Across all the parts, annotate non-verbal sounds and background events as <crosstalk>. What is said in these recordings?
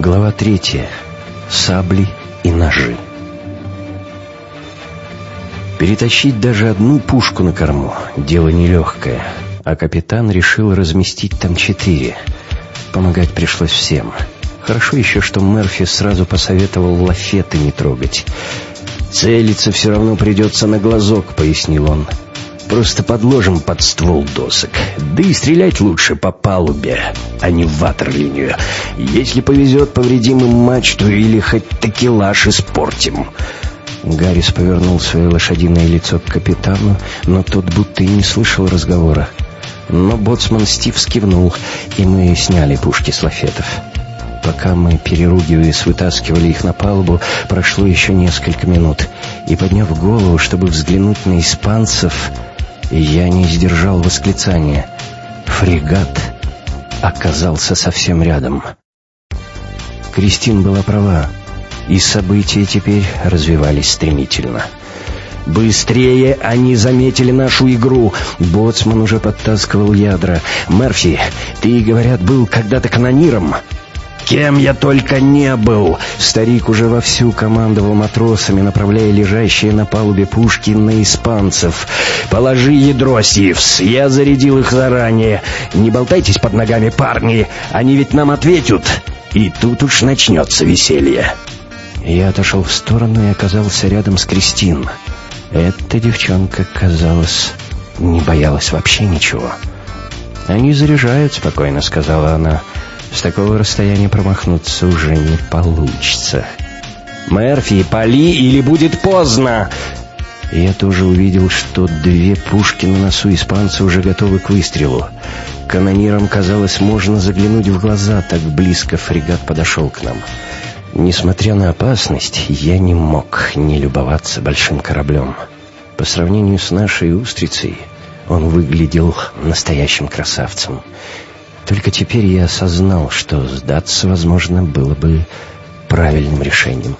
Глава третья. Сабли и ножи. Перетащить даже одну пушку на корму — дело нелегкое, а капитан решил разместить там четыре. Помогать пришлось всем. Хорошо еще, что Мерфи сразу посоветовал лафеты не трогать. «Целиться все равно придется на глазок», — пояснил он. «Просто подложим под ствол досок. Да и стрелять лучше по палубе, а не в ватерлинию. Если повезет, повредим им мачту или хоть такелаж испортим». Гаррис повернул свое лошадиное лицо к капитану, но тот будто и не слышал разговора. Но боцман Стив скивнул, и мы сняли пушки с лафетов. Пока мы, переругиваясь, вытаскивали их на палубу, прошло еще несколько минут. И, подняв голову, чтобы взглянуть на испанцев, я не сдержал восклицания. Фрегат оказался совсем рядом. Кристин была права, и события теперь развивались стремительно. «Быстрее! Они заметили нашу игру!» Боцман уже подтаскивал ядра. «Мерфи, ты, говорят, был когда-то канониром!» Кем я только не был!» Старик уже вовсю командовал матросами, направляя лежащие на палубе пушки на испанцев. «Положи ядро, Сивс! Я зарядил их заранее! Не болтайтесь под ногами, парни! Они ведь нам ответят!» И тут уж начнется веселье. Я отошел в сторону и оказался рядом с Кристин. Эта девчонка, казалось, не боялась вообще ничего. «Они заряжают спокойно», — сказала она. С такого расстояния промахнуться уже не получится. «Мерфи, пали или будет поздно!» Я тоже увидел, что две пушки на носу испанца уже готовы к выстрелу. Канонирам, казалось, можно заглянуть в глаза, так близко фрегат подошел к нам. Несмотря на опасность, я не мог не любоваться большим кораблем. По сравнению с нашей устрицей, он выглядел настоящим красавцем. Только теперь я осознал, что сдаться, возможно, было бы правильным решением.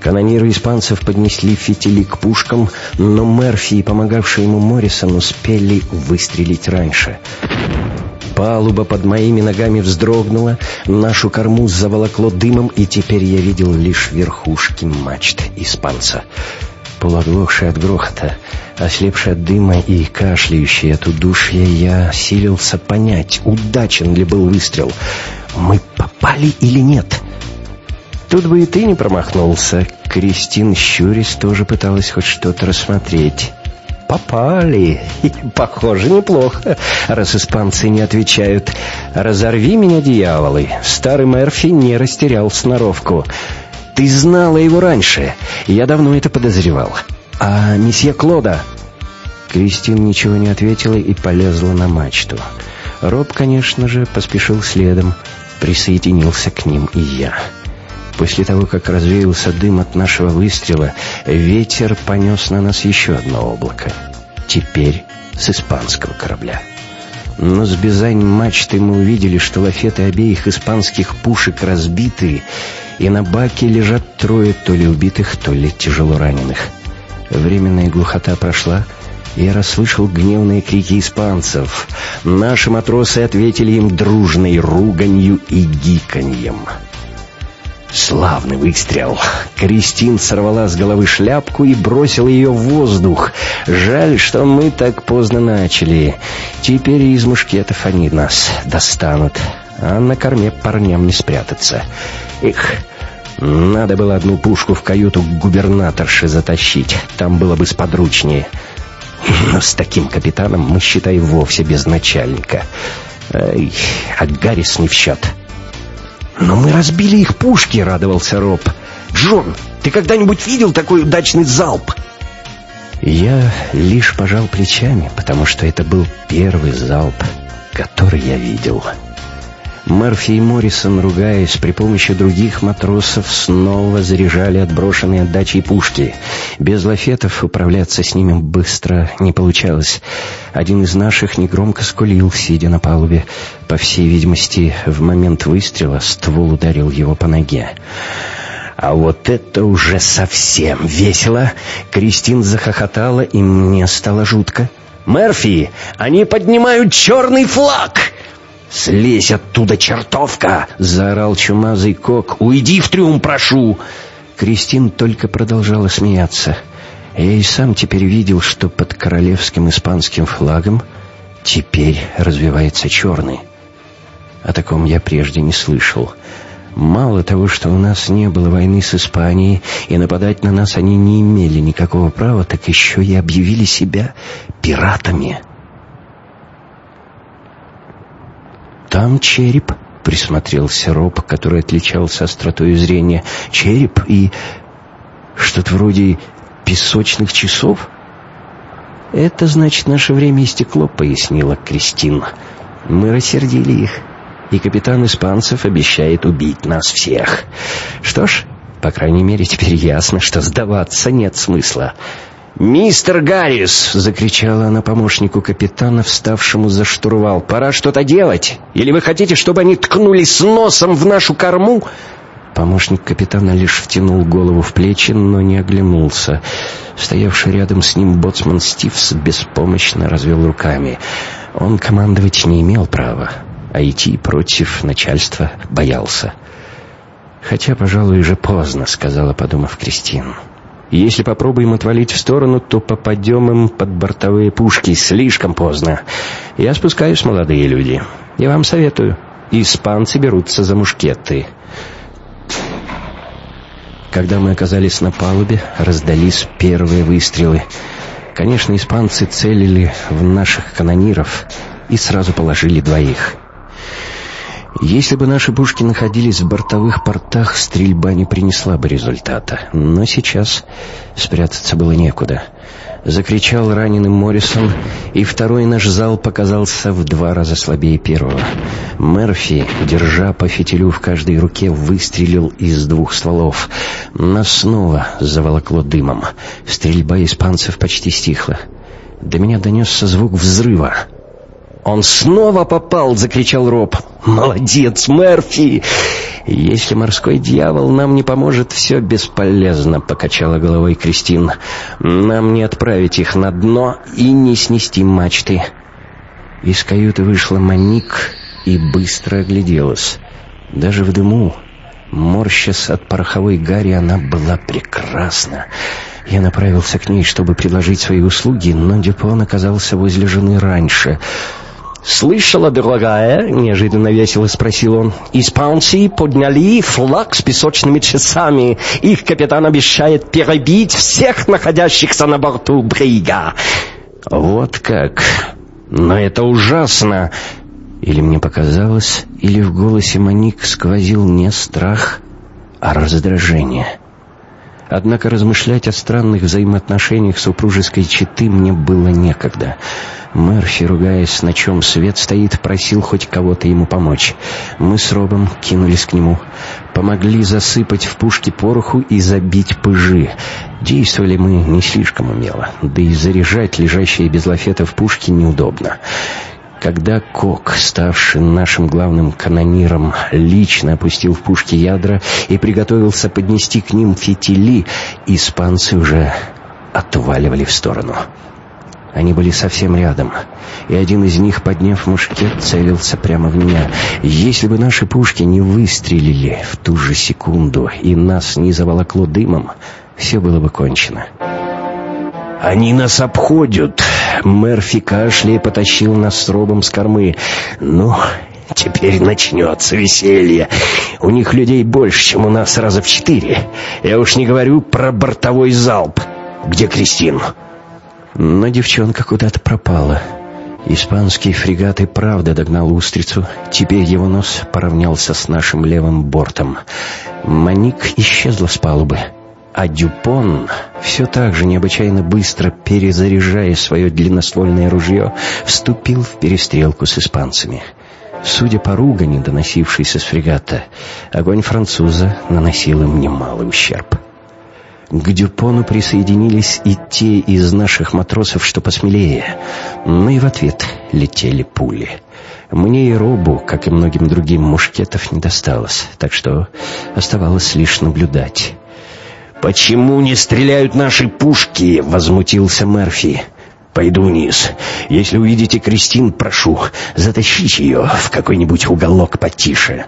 Канониры испанцев поднесли фитили к пушкам, но Мерфи и помогавший ему Моррисон успели выстрелить раньше. Палуба под моими ногами вздрогнула, нашу корму заволокло дымом, и теперь я видел лишь верхушки мачт испанца. Полуоглохший от грохота, ослепший от дыма и кашляющий от удушья, я силился понять, удачен ли был выстрел. Мы попали или нет? Тут бы и ты не промахнулся. Кристин Щурис тоже пыталась хоть что-то рассмотреть. «Попали! <laughs> Похоже, неплохо, раз испанцы не отвечают. Разорви меня, дьяволы!» Старый Мерфи не растерял сноровку. Ты знала его раньше. Я давно это подозревал. А месье Клода...» Кристин ничего не ответила и полезла на мачту. Роб, конечно же, поспешил следом. Присоединился к ним и я. После того, как развеялся дым от нашего выстрела, ветер понес на нас еще одно облако. Теперь с испанского корабля. Но с бизань мачты мы увидели, что лафеты обеих испанских пушек разбиты, и на баке лежат трое то ли убитых, то ли тяжело раненых. Временная глухота прошла, и я расслышал гневные крики испанцев. Наши матросы ответили им дружной руганью и гиканьем. Славный выстрел. Кристин сорвала с головы шляпку и бросила ее в воздух. Жаль, что мы так поздно начали. Теперь из мушкетов они нас достанут, а на корме парням не спрятаться. Их, надо было одну пушку в каюту губернаторши затащить. Там было бы сподручнее. Но с таким капитаном мы, считай, вовсе без начальника. Ай, а Гаррис не в счет. «Но мы разбили их пушки», — радовался Роб. «Джон, ты когда-нибудь видел такой удачный залп?» Я лишь пожал плечами, потому что это был первый залп, который я видел. Мерфи и Моррисон, ругаясь, при помощи других матросов снова заряжали отброшенные отдачей пушки. Без лафетов управляться с ними быстро не получалось. Один из наших негромко скулил, сидя на палубе. По всей видимости, в момент выстрела ствол ударил его по ноге. А вот это уже совсем весело. Кристин захохотала, и мне стало жутко. «Мерфи, они поднимают черный флаг!» «Слезь оттуда, чертовка!» — заорал чумазый кок. «Уйди в трюм, прошу!» Кристин только продолжала смеяться. Я и сам теперь видел, что под королевским испанским флагом теперь развивается черный. О таком я прежде не слышал. Мало того, что у нас не было войны с Испанией, и нападать на нас они не имели никакого права, так еще и объявили себя пиратами. «Там череп», — присмотрелся Роб, который отличался остротой зрения. «Череп и что-то вроде песочных часов?» «Это значит, наше время истекло», — пояснила Кристина. «Мы рассердили их, и капитан испанцев обещает убить нас всех. Что ж, по крайней мере, теперь ясно, что сдаваться нет смысла». «Мистер Гаррис!» — закричала она помощнику капитана, вставшему за штурвал. «Пора что-то делать! Или вы хотите, чтобы они ткнулись носом в нашу корму?» Помощник капитана лишь втянул голову в плечи, но не оглянулся. Стоявший рядом с ним боцман Стивс беспомощно развел руками. Он командовать не имел права, а идти против начальства боялся. «Хотя, пожалуй, уже поздно», — сказала, подумав Если попробуем отвалить в сторону, то попадем им под бортовые пушки. Слишком поздно. Я спускаюсь, молодые люди. Я вам советую. Испанцы берутся за мушкеты. Когда мы оказались на палубе, раздались первые выстрелы. Конечно, испанцы целили в наших канониров и сразу положили двоих. Если бы наши пушки находились в бортовых портах, стрельба не принесла бы результата. Но сейчас спрятаться было некуда. Закричал раненый Моррисон, и второй наш зал показался в два раза слабее первого. Мерфи, держа по фитилю в каждой руке, выстрелил из двух стволов. Нас снова заволокло дымом. Стрельба испанцев почти стихла. До меня донесся звук взрыва. «Он снова попал!» — закричал Роб. «Молодец, Мерфи!» «Если морской дьявол нам не поможет, все бесполезно», — покачала головой Кристин. «Нам не отправить их на дно и не снести мачты». Из каюты вышла Маник и быстро огляделась. Даже в дыму, морщась от пороховой гари, она была прекрасна. Я направился к ней, чтобы предложить свои услуги, но Дюпон оказался возле жены раньше — «Слышала, дорогая?» — неожиданно весело спросил он. «Испанцы подняли флаг с песочными часами. Их капитан обещает перебить всех находящихся на борту Брига». «Вот как! Но это ужасно!» Или мне показалось, или в голосе Моник сквозил не страх, а раздражение. Однако размышлять о странных взаимоотношениях супружеской четы мне было некогда. Мерфи, ругаясь, на чем свет стоит, просил хоть кого-то ему помочь. Мы с Робом кинулись к нему. Помогли засыпать в пушки пороху и забить пыжи. Действовали мы не слишком умело, да и заряжать лежащие без лафетов пушки неудобно. Когда Кок, ставший нашим главным канониром, лично опустил в пушки ядра и приготовился поднести к ним фитили, испанцы уже отваливали в сторону. Они были совсем рядом, и один из них, подняв мушкет, целился прямо в меня. Если бы наши пушки не выстрелили в ту же секунду и нас не заволокло дымом, все было бы кончено. «Они нас обходят!» Мерфи кашляя потащил нас с Робом с кормы. «Ну, теперь начнется веселье. У них людей больше, чем у нас раза в четыре. Я уж не говорю про бортовой залп. Где Кристин?» Но девчонка куда-то пропала. Испанский фрегат и правда догнал устрицу. Теперь его нос поравнялся с нашим левым бортом. Маник исчезла с палубы. А Дюпон, все так же необычайно быстро перезаряжая свое длинноствольное ружье, вступил в перестрелку с испанцами. Судя по ругани, доносившейся с фрегата, огонь француза наносил им немалый ущерб. К Дюпону присоединились и те из наших матросов, что посмелее. Но и в ответ летели пули. Мне и Робу, как и многим другим, мушкетов не досталось, так что оставалось лишь наблюдать. «Почему не стреляют наши пушки?» — возмутился Мерфи. Пойду вниз. Если увидите Кристин, прошу, затащите ее в какой-нибудь уголок потише».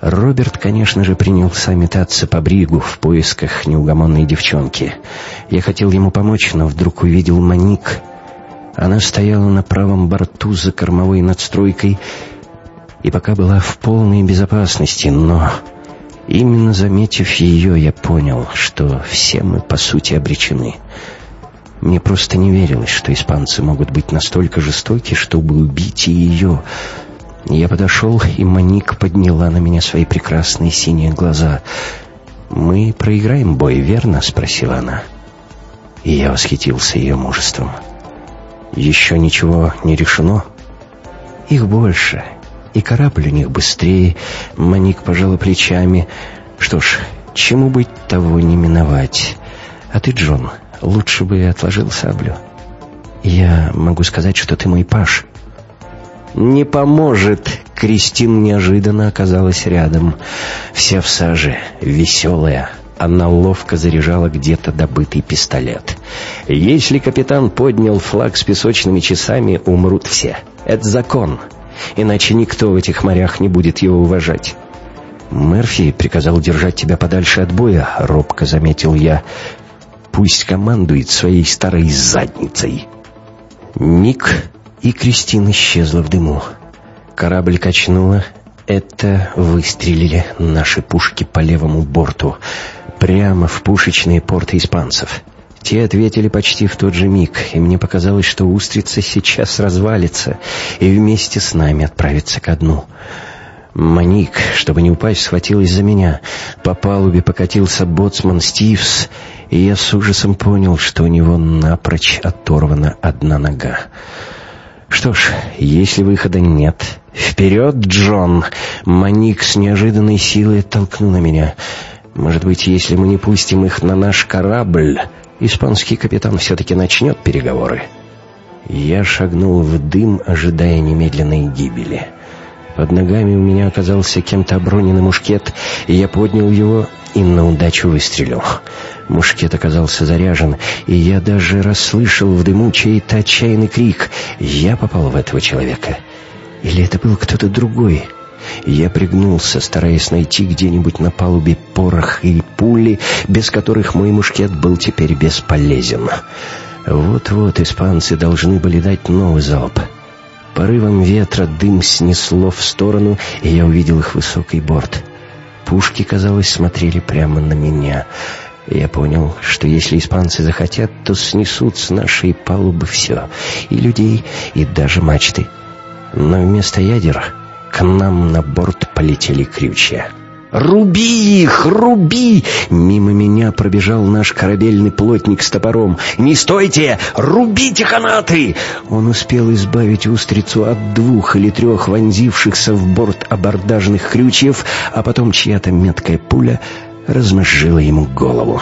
Роберт, конечно же, принялся метаться по бригу в поисках неугомонной девчонки. Я хотел ему помочь, но вдруг увидел Моник. Она стояла на правом борту за кормовой надстройкой и пока была в полной безопасности, но именно заметив ее, я понял, что все мы, по сути, обречены. Мне просто не верилось, что испанцы могут быть настолько жестоки, чтобы убить и ее. Я подошел, и Моник подняла на меня свои прекрасные синие глаза. «Мы проиграем бой, верно?» — спросила она. И я восхитился ее мужеством. «Еще ничего не решено?» «Их больше, и корабль у них быстрее». Моник пожала плечами. «Что ж, чему быть, того не миновать. А ты, Джон, Лучше бы отложил саблю. Я могу сказать, что ты мой паш. Не поможет. Кристин неожиданно оказалась рядом. Вся в саже, веселая. Она ловко заряжала где-то добытый пистолет. Если капитан поднял флаг с песочными часами, умрут все. Это закон. Иначе никто в этих морях не будет его уважать. «Мерфи приказал держать тебя подальше от боя», — робко заметил я. Пусть командует своей старой задницей. Ник и Кристина исчезла в дыму. Корабль качнуло. Это выстрелили наши пушки по левому борту, прямо в пушечные порты испанцев. Те ответили почти в тот же миг, и мне показалось, что устрица сейчас развалится и вместе с нами отправится ко дну. Маник, чтобы не упасть, схватилась за меня. По палубе покатился боцман Стивс, и я с ужасом понял, что у него напрочь оторвана одна нога. Что ж, если выхода нет... «Вперед, Джон!» Маник с неожиданной силой толкнул на меня. «Может быть, если мы не пустим их на наш корабль, испанский капитан все-таки начнет переговоры?» Я шагнул в дым, ожидая немедленной гибели. Под ногами у меня оказался кем-то оброненный мушкет, и я поднял его и на удачу выстрелил. Мушкет оказался заряжен, и я даже расслышал в дыму чей-то отчаянный крик. Я попал в этого человека. Или это был кто-то другой? Я пригнулся, стараясь найти где-нибудь на палубе порох и пули, без которых мой мушкет был теперь бесполезен. Вот-вот испанцы должны были дать новый залп. Порывом ветра дым снесло в сторону, и я увидел их высокий борт. Пушки, казалось, смотрели прямо на меня — я понял, что если испанцы захотят, то снесут с нашей палубы все. И людей, и даже мачты. Но вместо ядер к нам на борт полетели крючья. «Руби их! Руби!» Мимо меня пробежал наш корабельный плотник с топором. «Не стойте! Рубите канаты!» Он успел избавить устрицу от двух или трех вонзившихся в борт абордажных крючьев, а потом чья-то меткая пуля размозжила ему голову.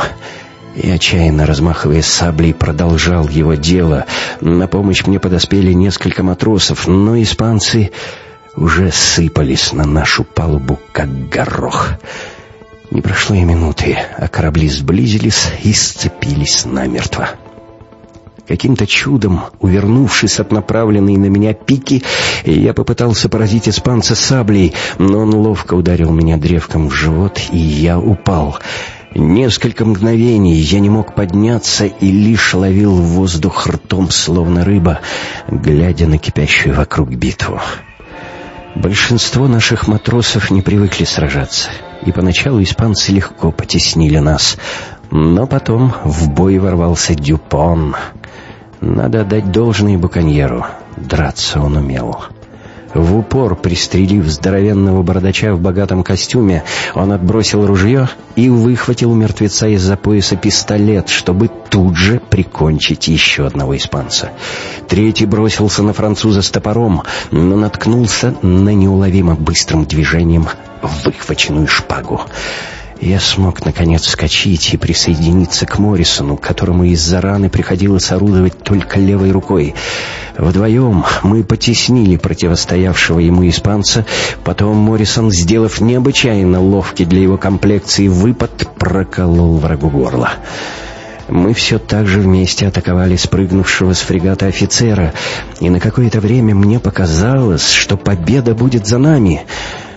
И, отчаянно размахивая саблей, продолжал его дело. На помощь мне подоспели несколько матросов, но испанцы уже сыпались на нашу палубу, как горох. Не прошло и минуты, а корабли сблизились и сцепились намертво. Каким-то чудом, увернувшись от направленной на меня пики, я попытался поразить испанца саблей, но он ловко ударил меня древком в живот, и я упал. Несколько мгновений я не мог подняться и лишь ловил воздух ртом, словно рыба, глядя на кипящую вокруг битву. Большинство наших матросов не привыкли сражаться, и поначалу испанцы легко потеснили нас, но потом в бой ворвался Дюпон — надо отдать должное Буконьеру. Драться он умел. В упор, пристрелив здоровенного бородача в богатом костюме, он отбросил ружье и выхватил у мертвеца из-за пояса пистолет, чтобы тут же прикончить еще одного испанца. Третий бросился на француза с топором, но наткнулся на неуловимо быстрым движением выхваченную шпагу. Я смог, наконец, вскочить и присоединиться к Моррисону, которому из-за раны приходилось орудовать только левой рукой. Вдвоем мы потеснили противостоявшего ему испанца, потом Моррисон, сделав необычайно ловкий для его комплекции выпад, проколол врагу горло. Мы все так же вместе атаковали спрыгнувшего с фрегата офицера, и на какое-то время мне показалось, что победа будет за нами.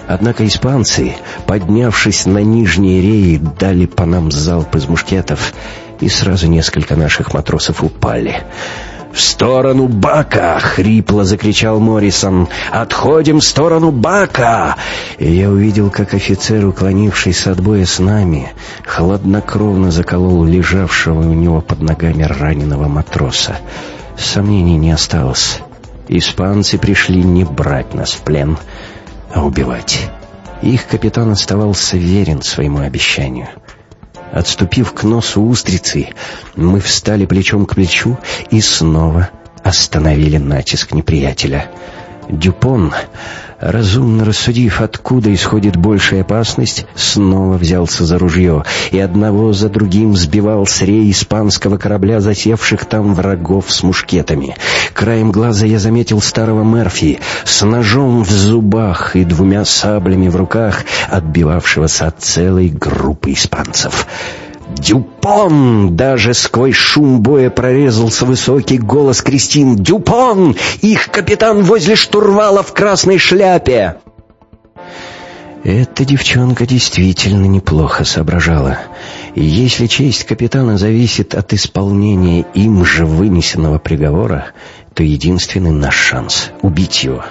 Однако испанцы, поднявшись на нижние реи, дали по нам залп из мушкетов, и сразу несколько наших матросов упали. «В сторону Бака!» — хрипло закричал Моррисон. «Отходим в сторону Бака!» И я увидел, как офицер, уклонившись от боя с нами, хладнокровно заколол лежавшего у него под ногами раненого матроса. Сомнений не осталось. Испанцы пришли не брать нас в плен, а убивать. Их капитан оставался верен своему обещанию — Отступив к носу устрицы, мы встали плечом к плечу и снова остановили натиск неприятеля. Дюпон, разумно рассудив, откуда исходит большая опасность, снова взялся за ружье и одного за другим сбивал с рей испанского корабля, засевших там врагов с мушкетами. Краем глаза я заметил старого Мерфи с ножом в зубах и двумя саблями в руках, отбивавшегося от целой группы испанцев. «Дюпон!» Даже сквозь шум боя прорезался высокий голос Кристин. «Дюпон! Их капитан возле штурвала в красной шляпе!» Эта девчонка действительно неплохо соображала. И если честь капитана зависит от исполнения им же вынесенного приговора, то единственный наш шанс — убить его.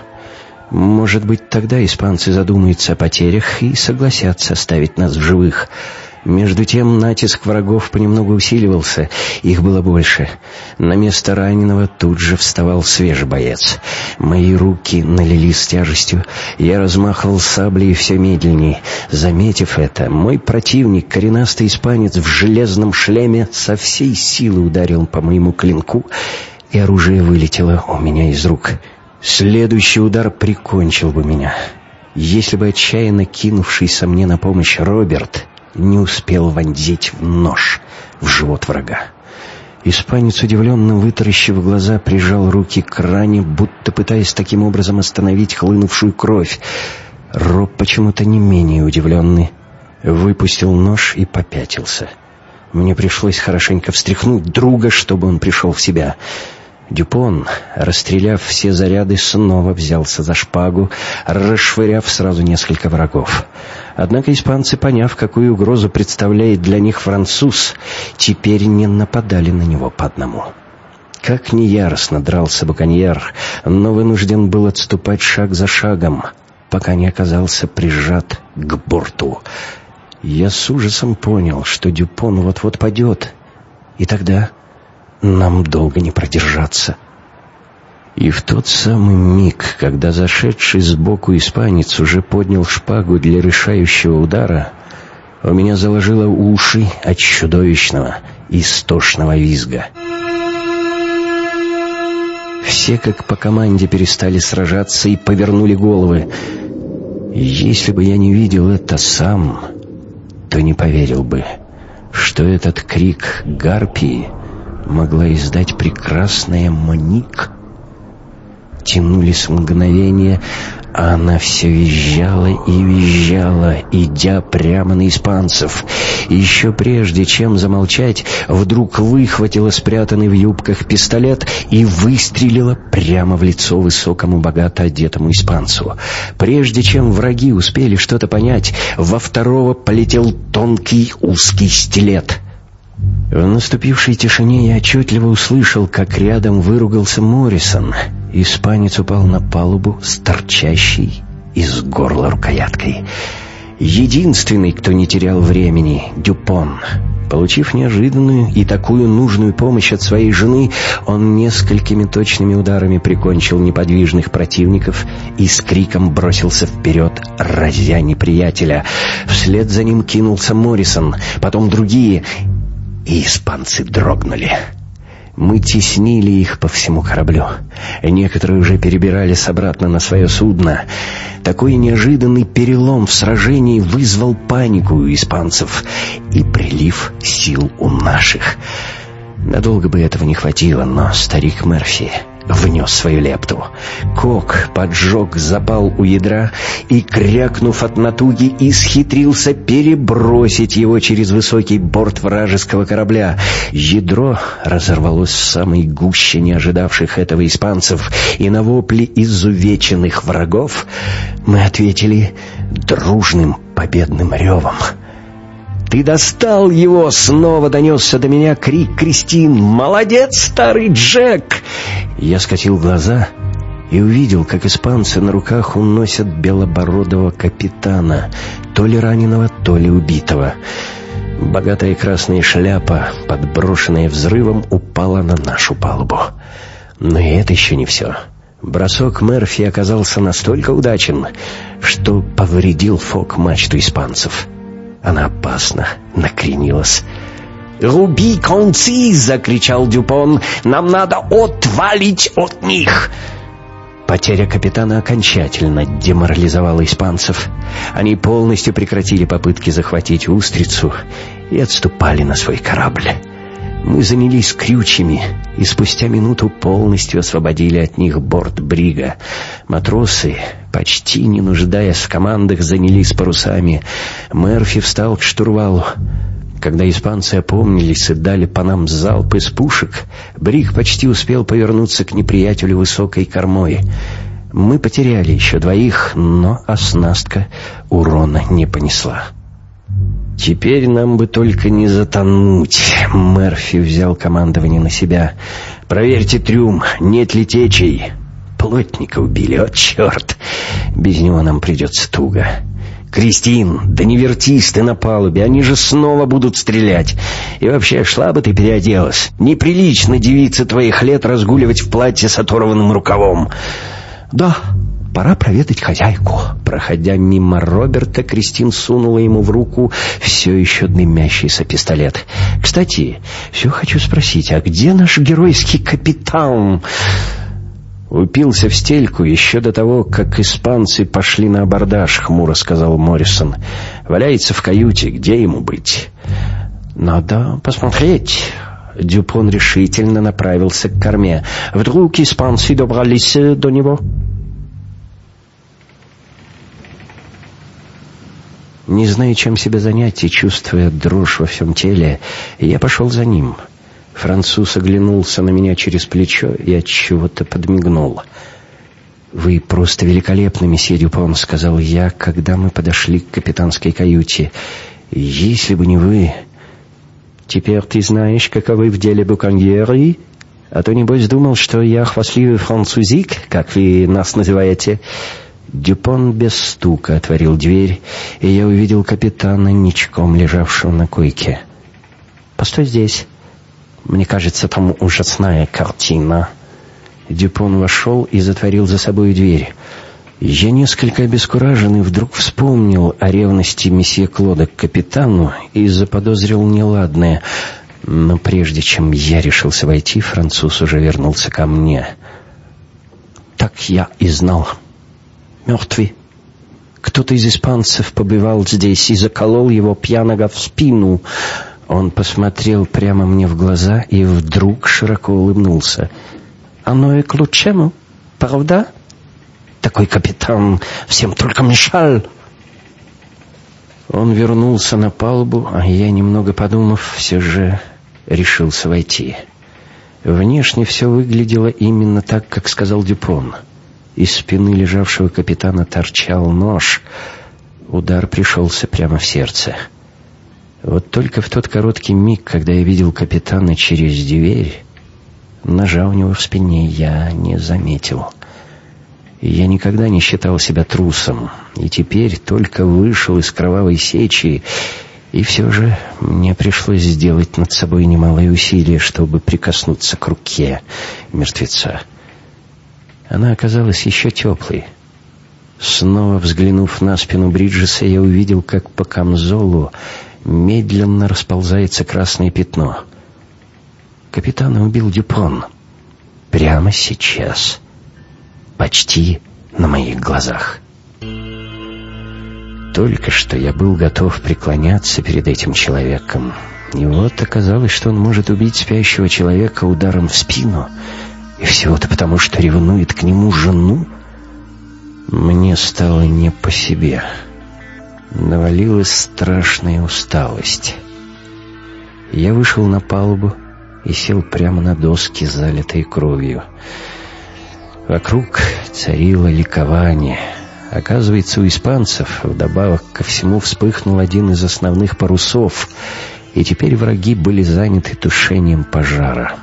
Может быть, тогда испанцы задумаются о потерях и согласятся оставить нас в живых — между тем натиск врагов понемногу усиливался, их было больше. На место раненого тут же вставал свежий боец. Мои руки налились тяжестью, я размахивал саблей все медленнее. Заметив это, мой противник, коренастый испанец в железном шлеме, со всей силы ударил по моему клинку, и оружие вылетело у меня из рук. Следующий удар прикончил бы меня. Если бы отчаянно кинувшийся мне на помощь Роберт не успел вонзить нож в живот врага. Испанец, удивленно вытаращив глаза, прижал руки к ране, будто пытаясь таким образом остановить хлынувшую кровь. Роб, почему-то не менее удивленный, выпустил нож и попятился. Мне пришлось хорошенько встряхнуть друга, чтобы он пришел в себя — Дюпон, расстреляв все заряды, снова взялся за шпагу, расшвыряв сразу несколько врагов. Однако испанцы, поняв, какую угрозу представляет для них француз, теперь не нападали на него по одному. Как ни яростно дрался Буконьер, но вынужден был отступать шаг за шагом, пока не оказался прижат к борту. Я с ужасом понял, что Дюпон вот-вот падет, и тогда нам долго не продержаться. И в тот самый миг, когда зашедший сбоку испанец уже поднял шпагу для решающего удара, у меня заложило уши от чудовищного, истошного визга. Все, как по команде, перестали сражаться и повернули головы. Если бы я не видел это сам, то не поверил бы, что этот крик гарпии — могла издать прекрасная Моник. Тянулись мгновения, а она все визжала и визжала, идя прямо на испанцев. Еще прежде, чем замолчать, вдруг выхватила спрятанный в юбках пистолет и выстрелила прямо в лицо высокому богато одетому испанцу. Прежде чем враги успели что-то понять, во второго полетел тонкий узкий стилет — в наступившей тишине я отчетливо услышал, как рядом выругался Моррисон. Испанец упал на палубу с торчащей из горла рукояткой. Единственный, кто не терял времени — Дюпон. Получив неожиданную и такую нужную помощь от своей жены, он несколькими точными ударами прикончил неподвижных противников и с криком бросился вперед, разя неприятеля. Вслед за ним кинулся Моррисон, потом другие, и испанцы дрогнули. Мы теснили их по всему кораблю. Некоторые уже перебирались обратно на свое судно. Такой неожиданный перелом в сражении вызвал панику у испанцев и прилив сил у наших. Надолго бы этого не хватило, но старик Мерфи внес свою лепту. Кок поджег запал у ядра и, крякнув от натуги, исхитрился перебросить его через высокий борт вражеского корабля. Ядро разорвалось в самой гуще не ожидавших этого испанцев, и на вопли изувеченных врагов мы ответили дружным победным ревом. «Ты достал его!» — снова донесся до меня крик Кристин. «Молодец, старый Джек!» Я скатил глаза и увидел, как испанцы на руках уносят белобородого капитана, то ли раненого, то ли убитого. Богатая красная шляпа, подброшенная взрывом, упала на нашу палубу. Но и это еще не все. Бросок Мерфи оказался настолько удачен, что повредил фок мачту испанцев. Она опасно накренилась. «Руби концы!» — закричал Дюпон. «Нам надо отвалить от них!» Потеря капитана окончательно деморализовала испанцев. Они полностью прекратили попытки захватить устрицу и отступали на свой корабль. Мы занялись крючьями и спустя минуту полностью освободили от них борт брига. Матросы, почти не нуждаясь в командах, занялись парусами. Мерфи встал к штурвалу. Когда испанцы опомнились и дали по нам залп из пушек, Бриг почти успел повернуться к неприятелю высокой кормой. Мы потеряли еще двоих, но оснастка урона не понесла. «Теперь нам бы только не затонуть!» Мерфи взял командование на себя. «Проверьте трюм, нет ли течей!» «Плотника убили, о черт! Без него нам придется туго!» «Кристин, да не вертись ты на палубе, они же снова будут стрелять. И вообще, шла бы ты переоделась. Неприлично девице твоих лет разгуливать в платье с оторванным рукавом». «Да, пора проведать хозяйку». Проходя мимо Роберта, Кристин сунула ему в руку все еще дымящийся пистолет. «Кстати, все хочу спросить, а где наш геройский капитан?» «Упился в стельку еще до того, как испанцы пошли на абордаж», — хмуро сказал Моррисон. «Валяется в каюте. Где ему быть?» «Надо посмотреть». Дюпон решительно направился к корме. «Вдруг испанцы добрались до него?» Не зная, чем себя занять и чувствуя дрожь во всем теле, я пошел за ним. Француз оглянулся на меня через плечо и от чего-то подмигнул. «Вы просто великолепны, месье Дюпон», — сказал я, когда мы подошли к капитанской каюте. «Если бы не вы...» «Теперь ты знаешь, каковы в деле буконьеры?» «А то, небось, думал, что я хвастливый французик, как вы нас называете?» Дюпон без стука отворил дверь, и я увидел капитана ничком лежавшего на койке. «Постой здесь. Мне кажется, там ужасная картина». Дюпон вошел и затворил за собой дверь. Я несколько обескуражен и вдруг вспомнил о ревности месье Клода к капитану и заподозрил неладное. Но прежде чем я решился войти, француз уже вернулся ко мне. «Так я и знал» мертвый. Кто-то из испанцев побывал здесь и заколол его пьяного в спину. Он посмотрел прямо мне в глаза и вдруг широко улыбнулся. «Оно и к лучшему, правда? Такой капитан всем только мешал». Он вернулся на палубу, а я, немного подумав, все же решился войти. Внешне все выглядело именно так, как сказал Дюпон — из спины лежавшего капитана торчал нож. Удар пришелся прямо в сердце. Вот только в тот короткий миг, когда я видел капитана через дверь, ножа у него в спине я не заметил. Я никогда не считал себя трусом, и теперь только вышел из кровавой сечи, и все же мне пришлось сделать над собой немалое усилие, чтобы прикоснуться к руке мертвеца. Она оказалась еще теплой. Снова взглянув на спину Бриджеса, я увидел, как по камзолу медленно расползается красное пятно. Капитана убил Дюпон. Прямо сейчас. Почти на моих глазах. Только что я был готов преклоняться перед этим человеком. И вот оказалось, что он может убить спящего человека ударом в спину — И всего-то потому, что ревнует к нему жену? Мне стало не по себе. Навалилась страшная усталость. Я вышел на палубу и сел прямо на доски, залитой кровью. Вокруг царило ликование. Оказывается, у испанцев вдобавок ко всему вспыхнул один из основных парусов, и теперь враги были заняты тушением пожара.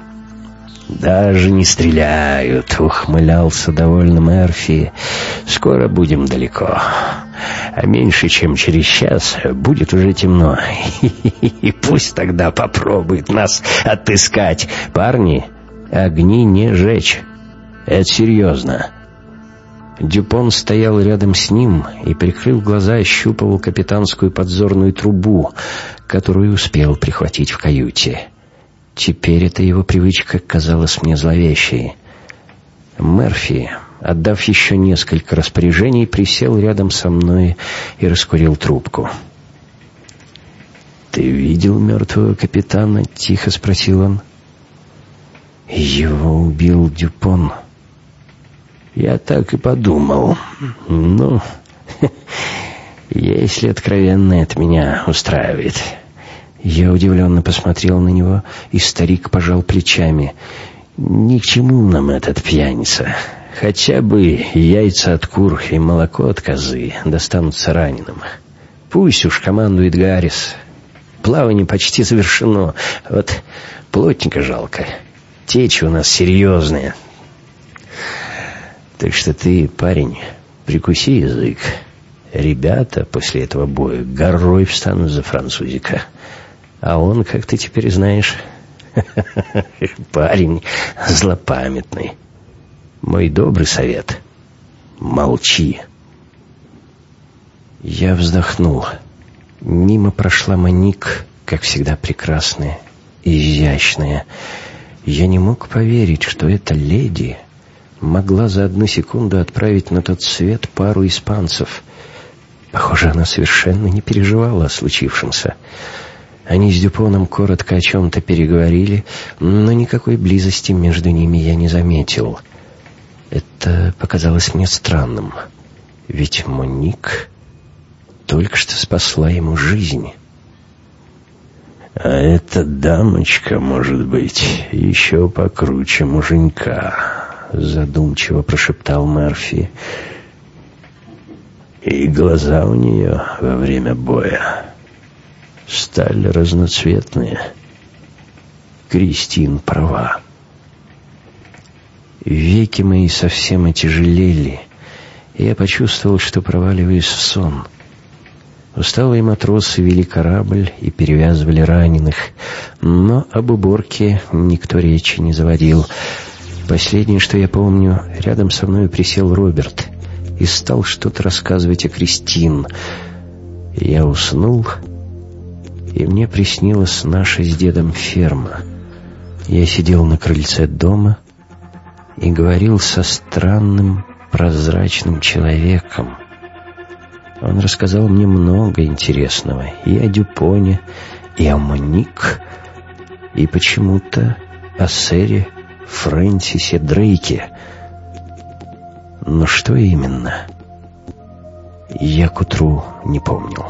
«Даже не стреляют», — ухмылялся довольно Мерфи. «Скоро будем далеко. А меньше, чем через час, будет уже темно. <laughs> И пусть тогда попробует нас отыскать. Парни, огни не жечь. Это серьезно». Дюпон стоял рядом с ним и, прикрыв глаза, ощупывал капитанскую подзорную трубу, которую успел прихватить в каюте. Теперь эта его привычка казалась мне зловещей. Мерфи, отдав еще несколько распоряжений, присел рядом со мной и раскурил трубку. «Ты видел мертвого капитана?» — тихо спросил он. «Его убил Дюпон». «Я так и подумал. Ну, <laughs> если откровенно это меня устраивает». Я удивленно посмотрел на него, и старик пожал плечами. «Ни к чему нам этот пьяница. Хотя бы яйца от кур и молоко от козы достанутся раненым. Пусть уж командует Гаррис. Плавание почти завершено. Вот плотника жалко. Течи у нас серьезные. Так что ты, парень, прикуси язык. Ребята после этого боя горой встанут за французика». А он, как ты теперь знаешь, <laughs> парень злопамятный. Мой добрый совет — молчи. Я вздохнул. Мимо прошла Моник, как всегда прекрасная, изящная. Я не мог поверить, что эта леди могла за одну секунду отправить на тот свет пару испанцев. Похоже, она совершенно не переживала о случившемся. Они с Дюпоном коротко о чем-то переговорили, но никакой близости между ними я не заметил. Это показалось мне странным, ведь Моник только что спасла ему жизнь. «А эта дамочка, может быть, еще покруче муженька», — задумчиво прошептал Мерфи. «И глаза у нее во время боя стали разноцветные. Кристин права. Веки мои совсем отяжелели, и я почувствовал, что проваливаюсь в сон. Усталые матросы вели корабль и перевязывали раненых, но об уборке никто речи не заводил. Последнее, что я помню, рядом со мной присел Роберт и стал что-то рассказывать о Кристин. Я уснул и мне приснилась наша с дедом ферма. Я сидел на крыльце дома и говорил со странным прозрачным человеком. Он рассказал мне много интересного и о Дюпоне, и о Моник, и почему-то о сэре Фрэнсисе Дрейке. Но что именно, я к утру не помнил».